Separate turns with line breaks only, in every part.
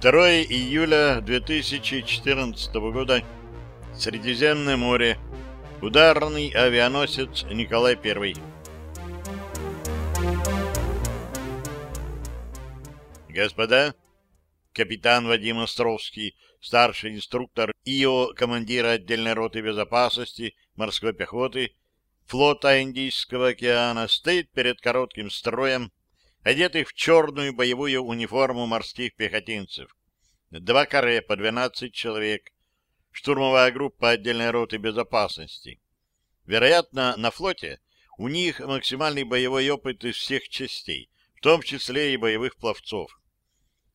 2 июля 2014 года. Средиземное море. Ударный авианосец Николай I. Господа, капитан Вадим Островский, старший инструктор ИО командира отдельной роты безопасности морской пехоты флота Индийского океана, стоит перед коротким строем одетых в черную боевую униформу морских пехотинцев. Два каре по 12 человек. Штурмовая группа отдельной роты безопасности. Вероятно, на флоте у них максимальный боевой опыт из всех частей, в том числе и боевых пловцов.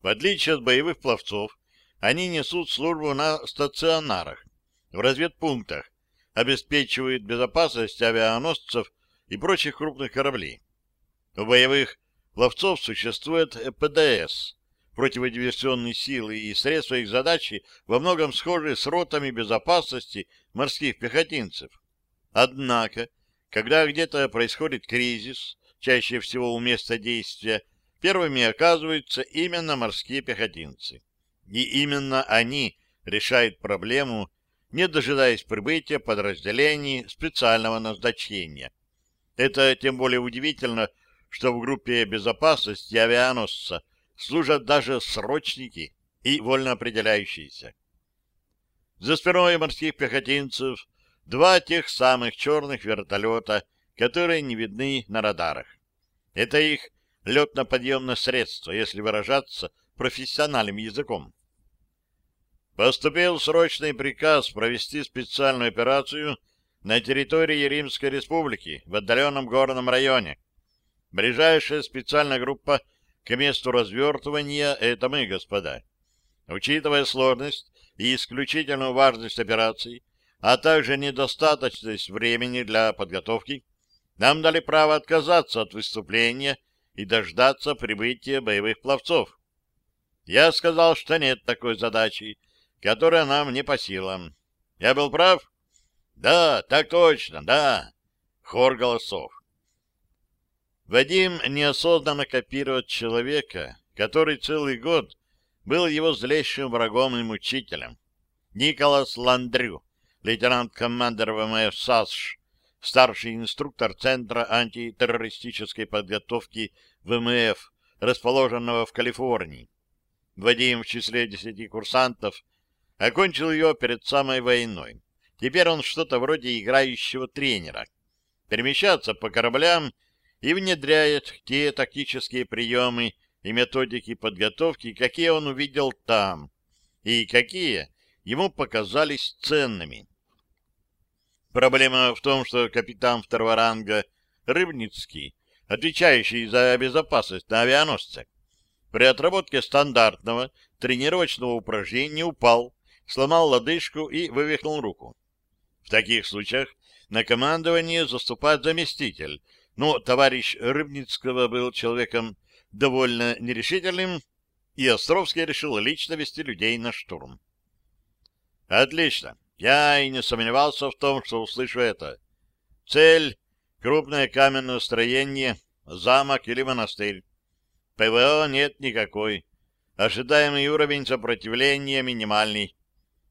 В отличие от боевых пловцов, они несут службу на стационарах, в разведпунктах, обеспечивают безопасность авианосцев и прочих крупных кораблей. У боевых ловцов существует ПДС, противодиверсионные силы и средства их задачи во многом схожи с ротами безопасности морских пехотинцев. Однако, когда где-то происходит кризис, чаще всего у места действия, первыми оказываются именно морские пехотинцы. И именно они решают проблему, не дожидаясь прибытия подразделений специального назначения. Это тем более удивительно, что в группе безопасности авианосца служат даже срочники и вольно определяющиеся. За спиной морских пехотинцев два тех самых черных вертолета, которые не видны на радарах. Это их летно-подъемное средство, если выражаться профессиональным языком. Поступил срочный приказ провести специальную операцию на территории Римской Республики в отдаленном горном районе. Ближайшая специальная группа к месту развертывания — это мы, господа. Учитывая сложность и исключительную важность операции, а также недостаточность времени для подготовки, нам дали право отказаться от выступления и дождаться прибытия боевых пловцов. Я сказал, что нет такой задачи, которая нам не по силам. Я был прав? Да, так точно, да. Хор голосов. Вадим неосознанно копирует человека, который целый год был его злейшим врагом и мучителем. Николас Ландрю, лейтенант-командир ВМФ САСШ, старший инструктор Центра антитеррористической подготовки ВМФ, расположенного в Калифорнии. Вадим в числе десяти курсантов окончил ее перед самой войной. Теперь он что-то вроде играющего тренера. Перемещаться по кораблям и внедряет те тактические приемы и методики подготовки, какие он увидел там, и какие ему показались ценными. Проблема в том, что капитан второго ранга Рыбницкий, отвечающий за безопасность на авианосце, при отработке стандартного тренировочного упражнения упал, сломал лодыжку и вывихнул руку. В таких случаях на командование заступает заместитель, но товарищ Рыбницкого был человеком довольно нерешительным, и Островский решил лично вести людей на штурм. Отлично. Я и не сомневался в том, что услышу это. Цель — крупное каменное строение, замок или монастырь. ПВО нет никакой. Ожидаемый уровень сопротивления минимальный.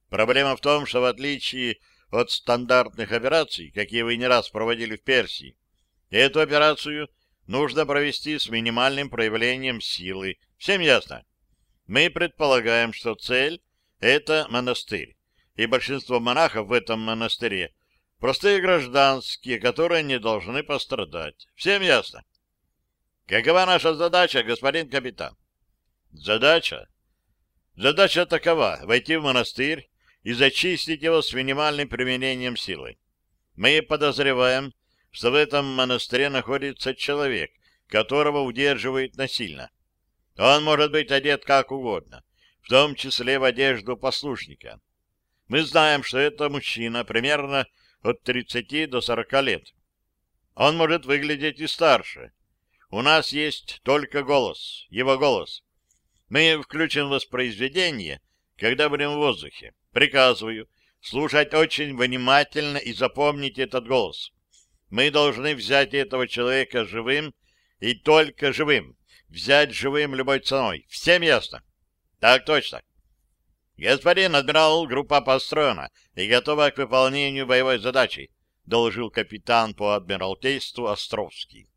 Проблема в том, что в отличие от стандартных операций, какие вы не раз проводили в Персии, Эту операцию нужно провести с минимальным проявлением силы. Всем ясно? Мы предполагаем, что цель — это монастырь, и большинство монахов в этом монастыре — простые гражданские, которые не должны пострадать. Всем ясно? Какова наша задача, господин капитан? Задача? Задача такова — войти в монастырь и зачистить его с минимальным применением силы. Мы подозреваем, что в этом монастыре находится человек, которого удерживают насильно. Он может быть одет как угодно, в том числе в одежду послушника. Мы знаем, что это мужчина примерно от 30 до 40 лет. Он может выглядеть и старше. У нас есть только голос, его голос. Мы включим воспроизведение, когда будем в воздухе. Приказываю слушать очень внимательно и запомнить этот голос. Мы должны взять этого человека живым и только живым. Взять живым любой ценой. Всем ясно? Так точно. Господин адмирал, группа построена и готова к выполнению боевой задачи, доложил капитан по адмиралтейству Островский.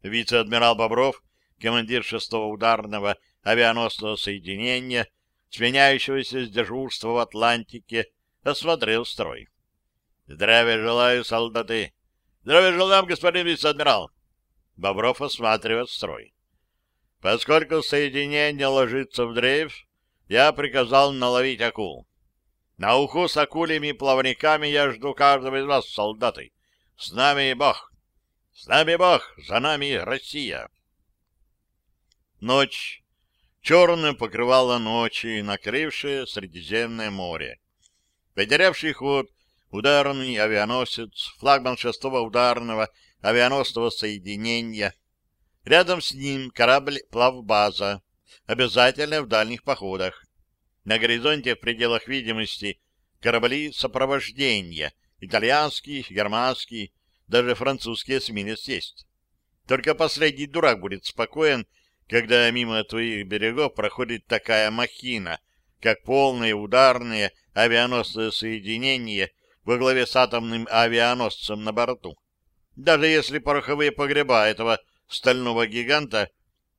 Вице-адмирал Бобров, командир шестого ударного авианосного соединения, сменяющегося с дежурства в Атлантике, осмотрел строй. Здравия желаю, солдаты! Здравия желаем, господин вице-адмирал! Бобров осматривает строй. Поскольку соединение ложится в дрейф, я приказал наловить акул. На уху с акулями плавниками я жду каждого из вас, солдаты. С нами Бог! С нами Бог! За нами Россия! Ночь. Черное покрывало ночи, накрывшее Средиземное море. Потерявший ход ударный авианосец, флагман шестого ударного авианосного соединения. Рядом с ним корабль плавбаза, обязательно в дальних походах. На горизонте в пределах видимости корабли сопровождения, итальянский, германский, даже французский эсминец есть. Только последний дурак будет спокоен, когда мимо твоих берегов проходит такая махина, как полное ударное авианосное соединение во главе с атомным авианосцем на борту. Даже если пороховые погреба этого стального гиганта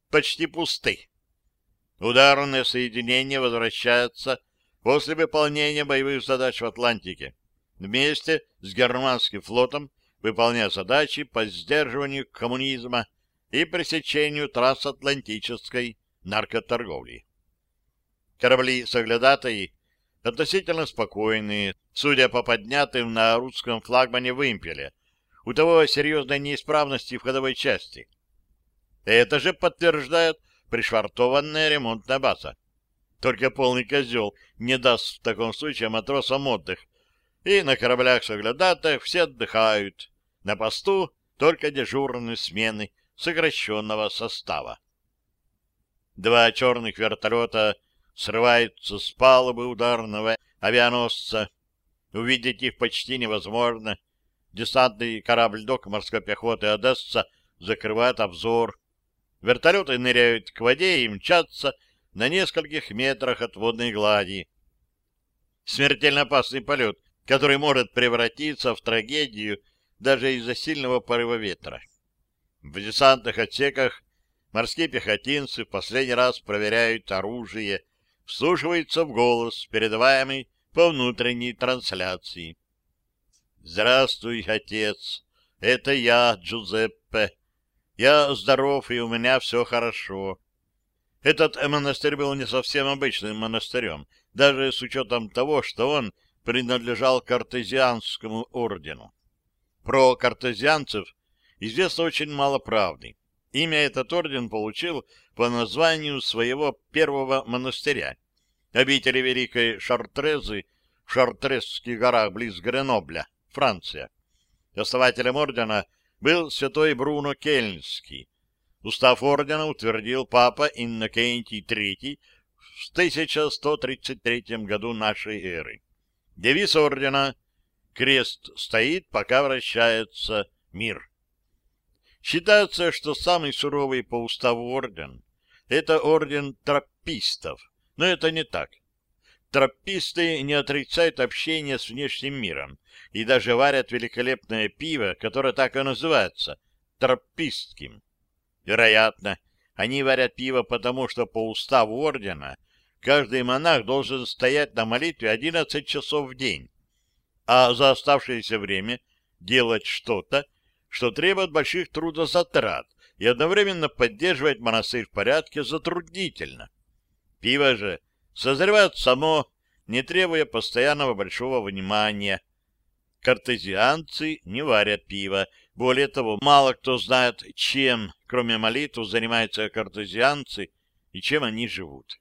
почти пусты. Ударное соединение возвращается после выполнения боевых задач в Атлантике вместе с германским флотом выполняя задачи по сдерживанию коммунизма и пресечению трансатлантической наркоторговли. Корабли-соглядатаи относительно спокойные, судя по поднятым на русском флагмане вымпеле. У того серьезной неисправности в ходовой части. Это же подтверждает пришвартованная ремонтная база. Только полный козел не даст в таком случае матросам отдых. И на кораблях соглядатых все отдыхают. На посту только дежурные смены сокращенного состава. Два черных вертолета срываются с палубы ударного авианосца. Увидеть их почти невозможно. Десантный корабль док морской пехоты «Одесса» закрывает обзор. Вертолеты ныряют к воде и мчатся на нескольких метрах от водной глади. Смертельно опасный полет, который может превратиться в трагедию даже из-за сильного порыва ветра. В десантных отсеках морские пехотинцы в последний раз проверяют оружие, вслушиваются в голос, передаваемый по внутренней трансляции. «Здравствуй, отец! Это я, Джузеппе. Я здоров, и у меня все хорошо». Этот монастырь был не совсем обычным монастырем, даже с учетом того, что он принадлежал картезианскому ордену. Про картезианцев известно очень мало правды. Имя этот орден получил по названию своего первого монастыря, обители Великой Шартрезы в Шартрезских горах близ Гренобля, Франция. Основателем ордена был святой Бруно Кельнский. Устав ордена утвердил папа Иннокентий III в 1133 году нашей эры. Девиз ордена «Крест стоит, пока вращается мир». Считается, что самый суровый по уставу орден — это орден тропистов, но это не так. Трописты не отрицают общение с внешним миром и даже варят великолепное пиво, которое так и называется — тропистским. Вероятно, они варят пиво потому, что по уставу ордена каждый монах должен стоять на молитве 11 часов в день, а за оставшееся время делать что-то, что требует больших трудозатрат и одновременно поддерживать монастырь в порядке затруднительно. Пиво же созревает само, не требуя постоянного большого внимания. Картезианцы не варят пиво. Более того, мало кто знает, чем, кроме молитв, занимаются картезианцы и чем они живут.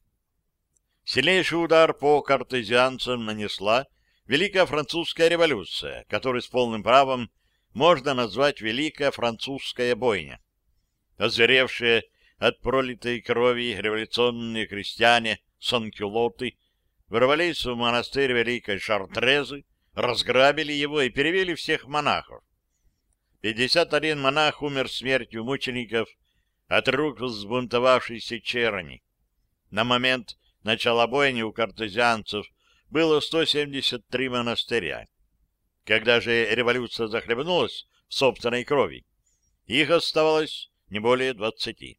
Сильнейший удар по картезианцам нанесла Великая Французская революция, которую с полным правом можно назвать Великая Французская бойня. Озверевшие от пролитой крови революционные крестьяне, санкюлоты, ворвались в монастырь Великой Шартрезы, разграбили его и перевели всех монахов. 51 монах умер смертью мучеников от рук взбунтовавшейся черни. На момент начала бойни у картезианцев было 173 монастыря. Когда же революция захлебнулась в собственной крови, их оставалось не более 20.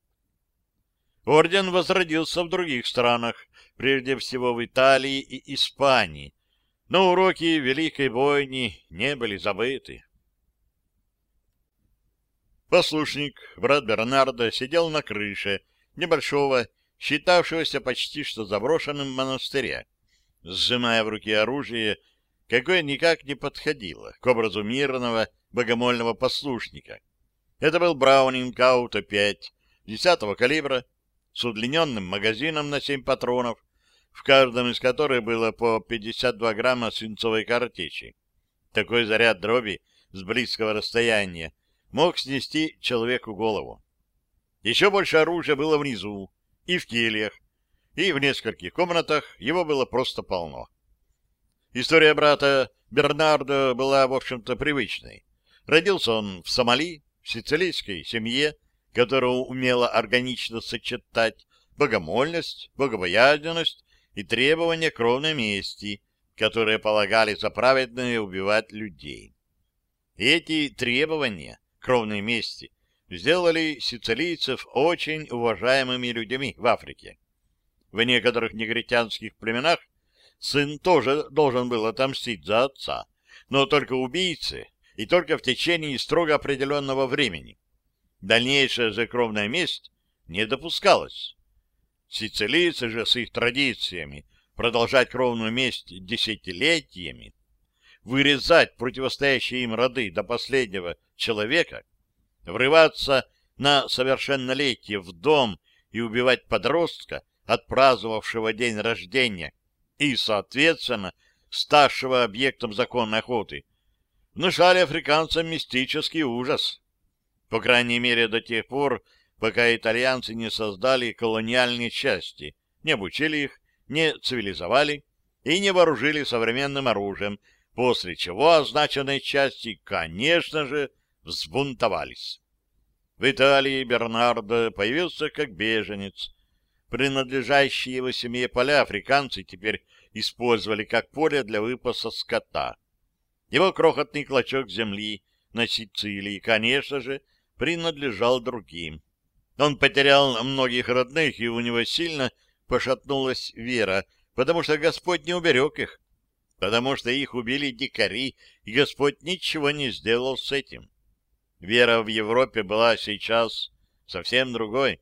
Орден возродился в других странах, прежде всего в Италии и Испании, но уроки Великой Бойни не были забыты. Послушник, брат Бернарда, сидел на крыше небольшого, считавшегося почти что заброшенным монастыря, сжимая в руке оружие, какое никак не подходило к образу мирного богомольного послушника. Это был Браунинг Ауто-5 10 калибра с удлиненным магазином на 7 патронов, в каждом из которых было по 52 грамма свинцовой картечи. Такой заряд дроби с близкого расстояния мог снести человеку голову. Еще больше оружия было внизу, и в кельях, и в нескольких комнатах его было просто полно. История брата Бернардо была, в общем-то, привычной. Родился он в Сомали, в сицилийской семье, которая умела органично сочетать богомольность, богобоязненность и требования кровной мести, которые полагали за праведное убивать людей. Эти требования кровной мести сделали сицилийцев очень уважаемыми людьми в Африке. В некоторых негритянских племенах сын тоже должен был отомстить за отца, но только убийцы и только в течение строго определенного времени. Дальнейшая же кровная месть не допускалась. Сицилийцы же с их традициями продолжать кровную месть десятилетиями, вырезать противостоящие им роды до последнего человека, врываться на совершеннолетие в дом и убивать подростка, отпраздновавшего день рождения, и, соответственно, ставшего объектом законной охоты, внушали африканцам мистический ужас. По крайней мере, до тех пор, пока итальянцы не создали колониальные части, не обучили их, не цивилизовали и не вооружили современным оружием, после чего означенные части, конечно же, взбунтовались. В Италии Бернардо появился как беженец. Принадлежащие его семье поля африканцы теперь использовали как поле для выпаса скота. Его крохотный клочок земли на Сицилии, конечно же, принадлежал другим. Он потерял многих родных, и у него сильно пошатнулась вера, потому что Господь не уберег их, потому что их убили дикари, и Господь ничего не сделал с этим. Вера в Европе была сейчас совсем другой.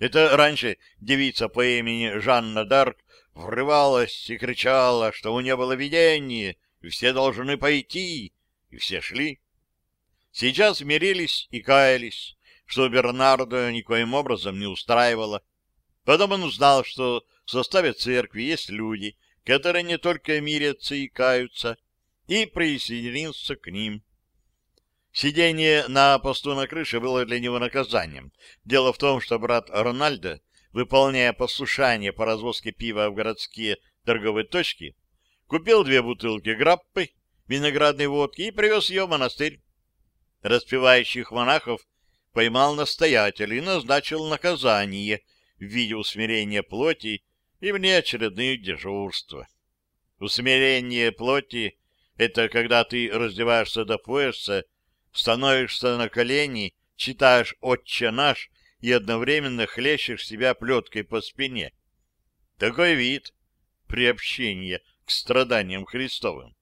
Это раньше девица по имени Жанна Дарк врывалась и кричала, что у нее было видение, и все должны пойти, и все шли. Сейчас мирились и каялись, что Бернардо никоим образом не устраивало. Потом он узнал, что в составе церкви есть люди, которые не только мирятся и каются, и присоединился к ним. Сидение на посту на крыше было для него наказанием. Дело в том, что брат Рональдо, выполняя послушание по развозке пива в городские торговые точки, купил две бутылки граппы, виноградной водки и привез ее в монастырь. Распевающих монахов поймал настоятель и назначил наказание в виде усмирения плоти и внеочередных дежурства. Усмирение плоти — это когда ты раздеваешься до пояса, становишься на колени, читаешь «Отче наш» и одновременно хлещешь себя плеткой по спине. Такой вид приобщения к страданиям Христовым.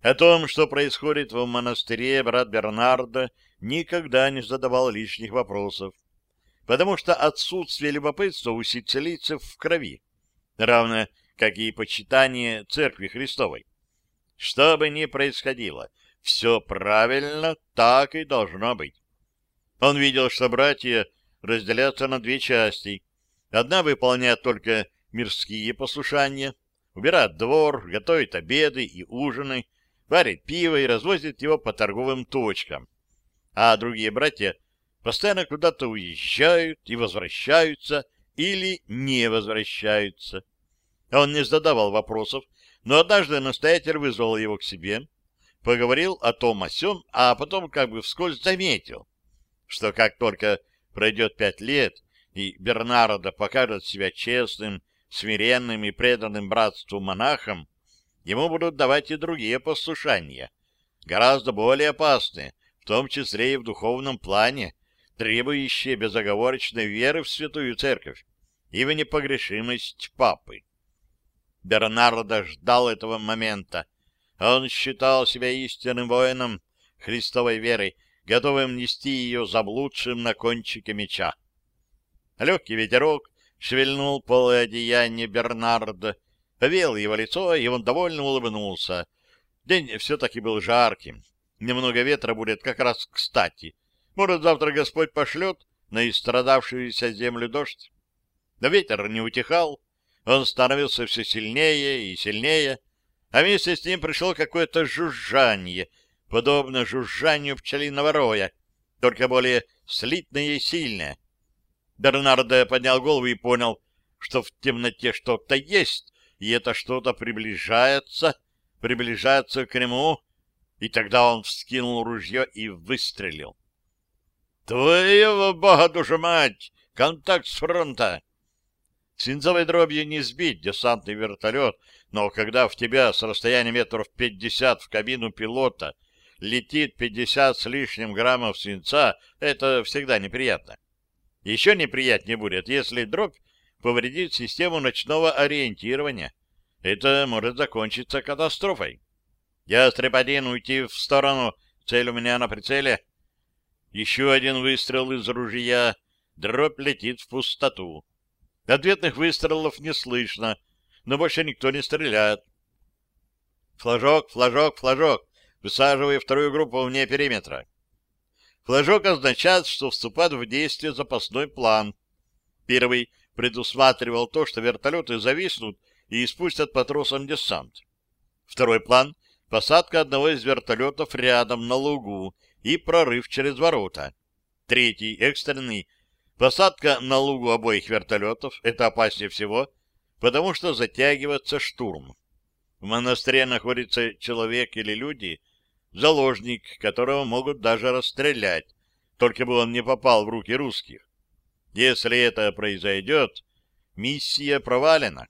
О том, что происходит в монастыре, брат Бернардо никогда не задавал лишних вопросов, потому что отсутствие любопытства у сицилийцев в крови, равно как и почитание Церкви Христовой. Что бы ни происходило, все правильно, так и должно быть. Он видел, что братья разделятся на две части. Одна выполняет только мирские послушания, убирает двор, готовит обеды и ужины, варит пиво и развозит его по торговым точкам. А другие братья постоянно куда-то уезжают и возвращаются или не возвращаются. Он не задавал вопросов, но однажды настоятель вызвал его к себе, поговорил о том о сём, а потом как бы вскользь заметил, что как только пройдет пять лет, и Бернардо покажет себя честным, смиренным и преданным братству монахам, ему будут давать и другие послушания, гораздо более опасные, в том числе и в духовном плане, требующие безоговорочной веры в Святую Церковь и в непогрешимость Папы. Бернардо ждал этого момента. Он считал себя истинным воином Христовой веры, готовым нести ее заблудшим на кончике меча. Легкий ветерок шевельнул полое одеяние Бернарда, повел его лицо, и он довольно улыбнулся. День все-таки был жарким. Немного ветра будет как раз кстати. Может, завтра Господь пошлет на истрадавшуюся землю дождь? Но ветер не утихал, он становился все сильнее и сильнее, а вместе с ним пришло какое-то жужжание, подобно жужжанию пчелиного роя, только более слитное и сильное. Бернардо поднял голову и понял, что в темноте что-то есть, и это что-то приближается, приближается к нему, и тогда он вскинул ружье и выстрелил. «Твоего бога, душа мать! Контакт с фронта!» Свинцовой дробью не сбить десантный вертолет, но когда в тебя с расстояния метров пятьдесят в кабину пилота летит пятьдесят с лишним граммов свинца, это всегда неприятно. Еще неприятнее будет, если дробь повредит систему ночного ориентирования. Это может закончиться катастрофой. Ястреб один уйти в сторону, цель у меня на прицеле. Еще один выстрел из ружья, дробь летит в пустоту. Ответных выстрелов не слышно, но больше никто не стреляет. Флажок, флажок, флажок. Высаживаю вторую группу вне периметра. Флажок означает, что вступает в действие запасной план. Первый предусматривал то, что вертолеты зависнут и испустят по тросам десант. Второй план — посадка одного из вертолетов рядом на лугу и прорыв через ворота. Третий, экстренный, Посадка на лугу обоих вертолетов — это опаснее всего, потому что затягивается штурм. В монастыре находится человек или люди, заложник, которого могут даже расстрелять, только бы он не попал в руки русских. Если это произойдет, миссия провалена.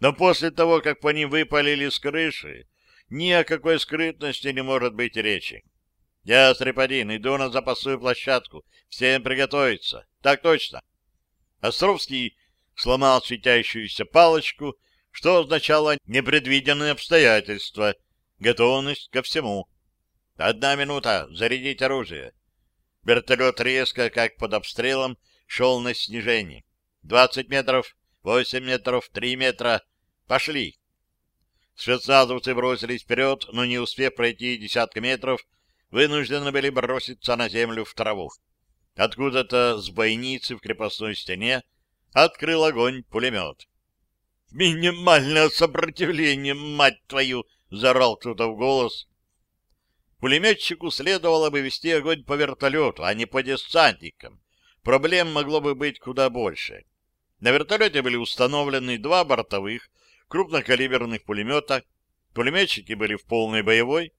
Но после того, как по ним выпалили с крыши, ни о какой скрытности не может быть речи. Я, Стрепадин, иду на запасную площадку. Всем приготовиться. Так точно. Островский сломал светящуюся палочку, что означало непредвиденные обстоятельства, готовность ко всему. Одна минута, зарядить оружие. Вертолет резко, как под обстрелом, шел на снижение. Двадцать метров, восемь метров, три метра. Пошли. Спецназовцы бросились вперед, но не успев пройти десятка метров, вынуждены были броситься на землю в траву. Откуда-то с бойницы в крепостной стене открыл огонь пулемет. «Минимальное сопротивление, мать твою!» — заорал кто-то в голос. Пулеметчику следовало бы вести огонь по вертолету, а не по десантникам. Проблем могло бы быть куда больше. На вертолете были установлены два бортовых крупнокалиберных пулемета. Пулеметчики были в полной боевой,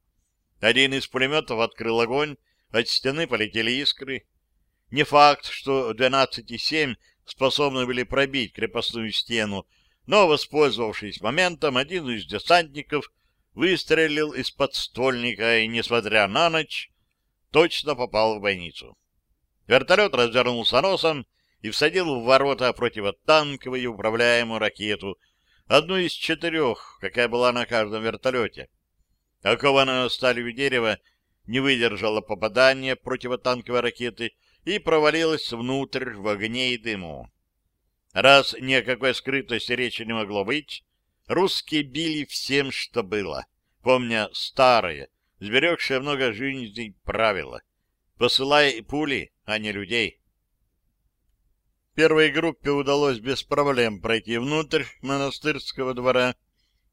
один из пулеметов открыл огонь, от стены полетели искры. Не факт, что 12,7 способны были пробить крепостную стену, но, воспользовавшись моментом, один из десантников выстрелил из подствольника и, несмотря на ночь, точно попал в бойницу. Вертолет развернулся носом и всадил в ворота противотанковую управляемую ракету, одну из четырех, какая была на каждом вертолете. Окованная сталью дерева не выдержала попадания противотанковой ракеты и провалилась внутрь в огне и дыму. Раз ни о какой скрытости речи не могло быть, русские били всем, что было, помня старое, сберегшее много жизней правило. Посылай пули, а не людей. Первой группе удалось без проблем пройти внутрь монастырского двора.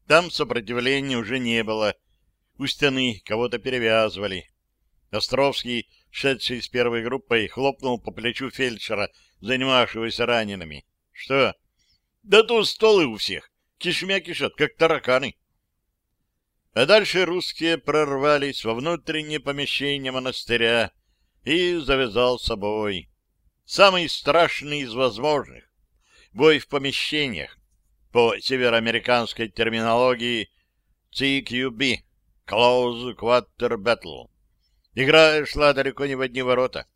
Там сопротивления уже не было, у стены кого-то перевязывали. Островский, шедший с первой группой, хлопнул по плечу фельдшера, занимавшегося ранеными. — Что? — Да тут столы у всех. Кишмя кишат, как тараканы. А дальше русские прорвались во внутреннее помещение монастыря и завязал с собой. Самый страшный из возможных. Бой в помещениях, по североамериканской терминологии CQB — Close Quarter Battle. Игра шла далеко не в одни ворота.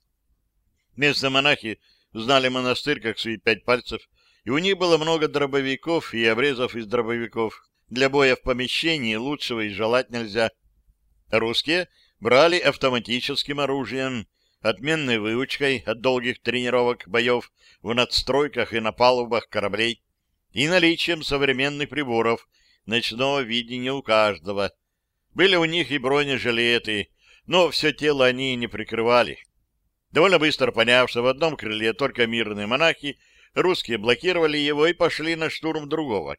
Местные монахи знали монастырь как свои пять пальцев, и у них было много дробовиков и обрезов из дробовиков. Для боя в помещении лучшего и желать нельзя. Русские брали автоматическим оружием, отменной выучкой от долгих тренировок боев в надстройках и на палубах кораблей и наличием современных приборов ночного видения у каждого. Были у них и бронежилеты, но все тело они не прикрывали. Довольно быстро поняв, что в одном крыле только мирные монахи, русские блокировали его и пошли на штурм другого,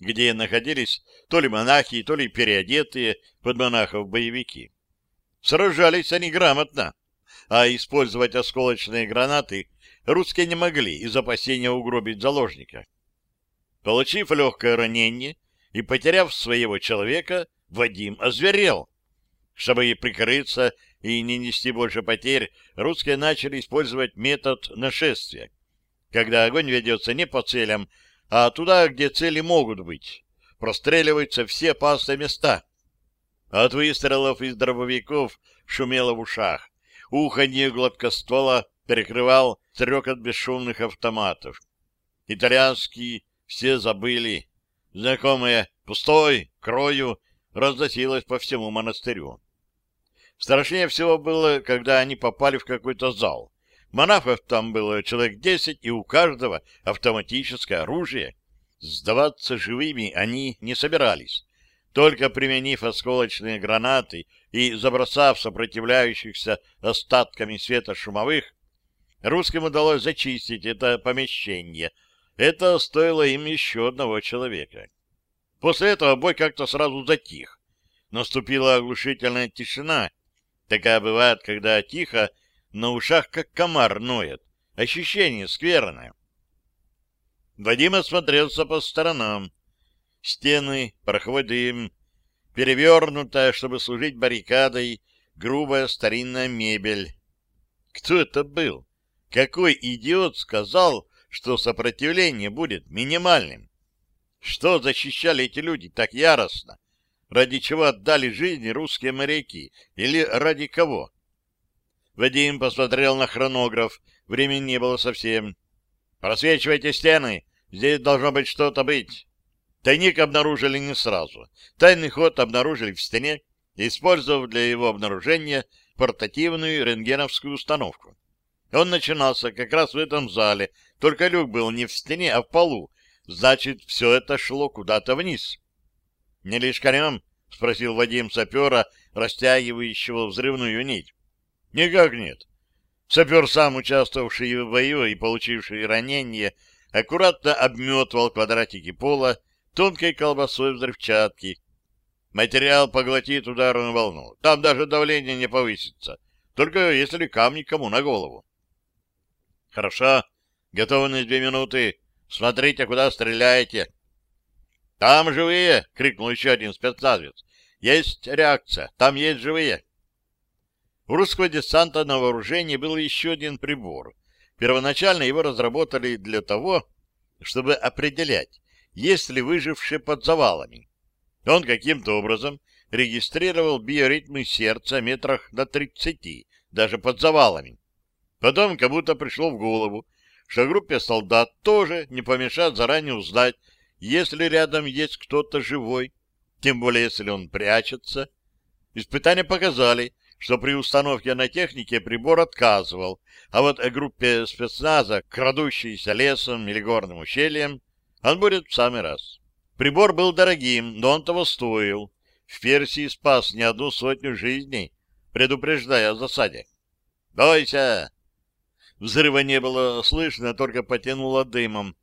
где находились то ли монахи, то ли переодетые под монахов боевики. Сражались они грамотно, а использовать осколочные гранаты русские не могли из опасения угробить заложника. Получив легкое ранение и потеряв своего человека, Вадим озверел. Чтобы прикрыться и не нести больше потерь, русские начали использовать метод нашествия, когда огонь ведется не по целям, а туда, где цели могут быть. Простреливаются все опасные места. От выстрелов из дробовиков шумело в ушах. Уханье гладкоствола перекрывал стрекот бесшумных автоматов. Итальянские все забыли. Знакомые «пустой», «крою» разносилось по всему монастырю. Страшнее всего было, когда они попали в какой-то зал. Монахов там было человек десять, и у каждого автоматическое оружие. Сдаваться живыми они не собирались. Только применив осколочные гранаты и забросав сопротивляющихся остатками света шумовых, русским удалось зачистить это помещение. Это стоило им еще одного человека. После этого бой как-то сразу затих. Наступила оглушительная тишина, Такая бывает, когда тихо, на ушах как комар ноет. Ощущение скверное. Вадим осмотрелся по сторонам. Стены, пороховой дым, перевернутая, чтобы служить баррикадой, грубая старинная мебель. Кто это был? Какой идиот сказал, что сопротивление будет минимальным? Что защищали эти люди так яростно? ради чего отдали жизни русские моряки, или ради кого. Вадим посмотрел на хронограф, времени не было совсем. «Просвечивайте стены, здесь должно быть что-то быть». Тайник обнаружили не сразу. Тайный ход обнаружили в стене, использовав для его обнаружения портативную рентгеновскую установку. Он начинался как раз в этом зале, только люк был не в стене, а в полу, значит, все это шло куда-то вниз. — Не лишкарем? — спросил Вадим сапера, растягивающего взрывную нить. — Никак нет. Сапер, сам участвовавший в бою и получивший ранение, аккуратно обметывал квадратики пола тонкой колбасой взрывчатки. Материал поглотит ударную волну. Там даже давление не повысится. Только если камни кому на голову. — Хорошо. Готовы две минуты. Смотрите, куда стреляете. «Там живые!» — крикнул еще один спецназовец. «Есть реакция! Там есть живые!» У русского десанта на вооружении был еще один прибор. Первоначально его разработали для того, чтобы определять, есть ли выжившие под завалами. Он каким-то образом регистрировал биоритмы сердца метрах на 30, даже под завалами. Потом как будто пришло в голову, что группе солдат тоже не помешает заранее узнать, если рядом есть кто-то живой, тем более если он прячется. Испытания показали, что при установке на технике прибор отказывал, а вот группе спецназа, крадущейся лесом или горным ущельем, он будет в самый раз. Прибор был дорогим, но он того стоил. В Персии спас не одну сотню жизней, предупреждая о засаде. «Бойся!» Взрыва не было слышно, только потянуло дымом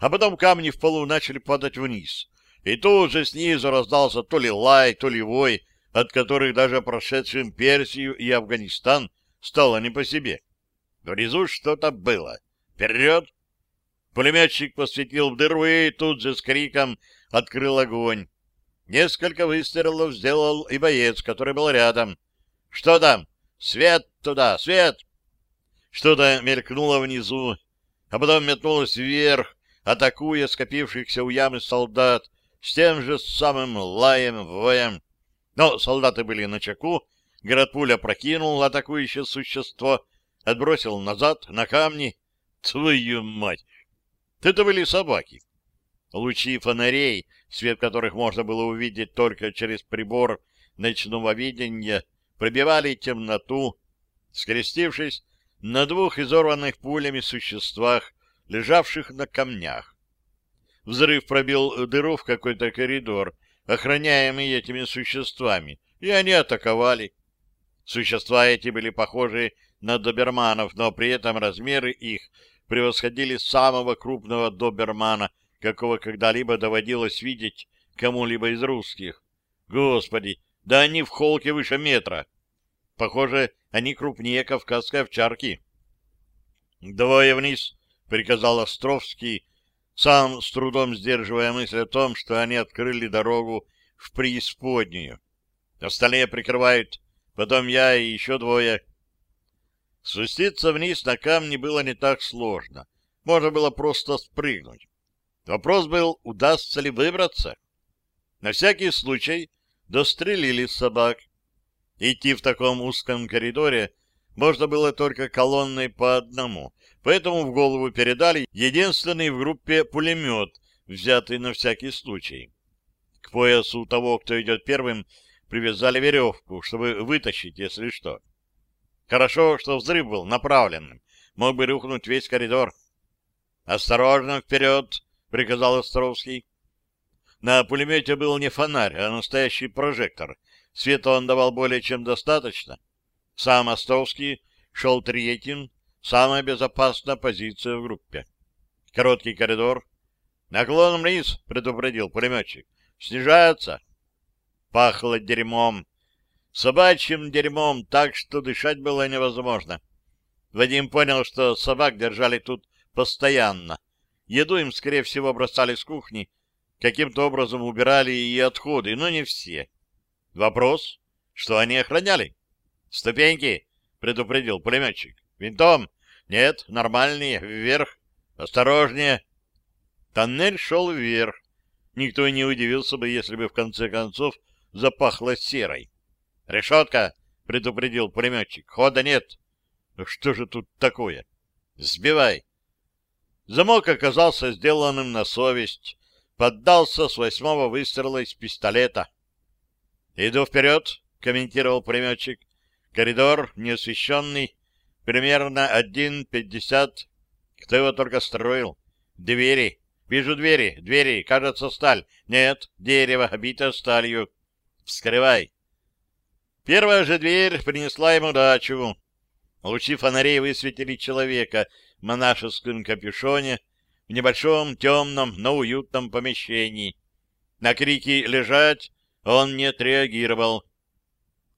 а потом камни в полу начали падать вниз. И тут же снизу раздался то ли лай, то ли вой, от которых даже прошедшим Персию и Афганистан стало не по себе. Внизу что-то было. Вперед! Пулеметчик посветил в дыру и тут же с криком открыл огонь. Несколько выстрелов сделал и боец, который был рядом. «Что там? Свет туда! Свет!» Что-то мелькнуло внизу, а потом метнулось вверх, атакуя скопившихся у ямы солдат с тем же самым лаем, воем. Но солдаты были на чеку, Градпуля прокинул атакующее существо, отбросил назад на камни. Твою мать! Это были собаки. Лучи фонарей, свет которых можно было увидеть только через прибор ночного видения, пробивали темноту, скрестившись на двух изорванных пулями существах, лежавших на камнях. Взрыв пробил дыру в какой-то коридор, охраняемый этими существами, и они атаковали. Существа эти были похожи на доберманов, но при этом размеры их превосходили самого крупного добермана, какого когда-либо доводилось видеть кому-либо из русских. Господи, да они в холке выше метра. Похоже, они крупнее кавказской овчарки. «Двое вниз!» — приказал Островский, сам с трудом сдерживая мысль о том, что они открыли дорогу в преисподнюю. Остальные прикрывают, потом я и еще двое. Спуститься вниз на камни было не так сложно. Можно было просто спрыгнуть. Вопрос был, удастся ли выбраться. На всякий случай дострелили собак. Идти в таком узком коридоре можно было только колонной по одному, поэтому в голову передали единственный в группе пулемет, взятый на всякий случай. К поясу того, кто идет первым, привязали веревку, чтобы вытащить, если что. Хорошо, что взрыв был направленным, мог бы рухнуть весь коридор. «Осторожно, вперед!» — приказал Островский. На пулемете был не фонарь, а настоящий прожектор. Света он давал более чем достаточно. Сам Островский шел третьим, самая безопасная позиция в группе. Короткий коридор. «Наклон вниз», — предупредил пулеметчик. «Снижается». Пахло дерьмом. Собачьим дерьмом, так что дышать было невозможно. Вадим понял, что собак держали тут постоянно. Еду им, скорее всего, бросали с кухни, каким-то образом убирали и отходы, но не все. Вопрос, что они охраняли? «Ступеньки!» — предупредил пулеметчик. «Винтом? Нет, нормальные, вверх. Осторожнее!» Тоннель шел вверх. Никто не удивился бы, если бы в конце концов запахло серой. «Решетка!» — предупредил пулеметчик. «Хода нет!» «Что же тут такое?» «Сбивай!» Замок оказался сделанным на совесть. Поддался с восьмого выстрела из пистолета. «Иду вперед», — комментировал пулеметчик. «Коридор неосвещенный, примерно один пятьдесят. Кто его только строил? Двери. Вижу двери. Двери. Кажется, сталь. Нет, дерево, обито сталью. Вскрывай». Первая же дверь принесла ему дачу. Лучи фонарей высветили человека — монашеском капюшоне в небольшом, темном, но уютном помещении. На крики «Лежать!» Он не отреагировал.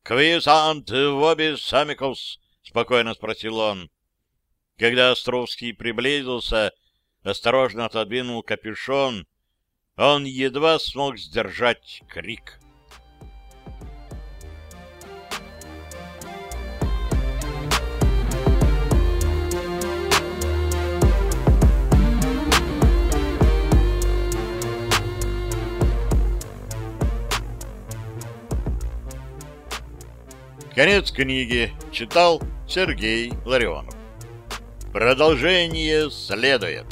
«Квисант вобис самикус?» — спокойно спросил он. Когда Островский приблизился, осторожно отодвинул капюшон, он едва смог сдержать крик. Конец книги читал Сергей Ларионов. Продолжение следует.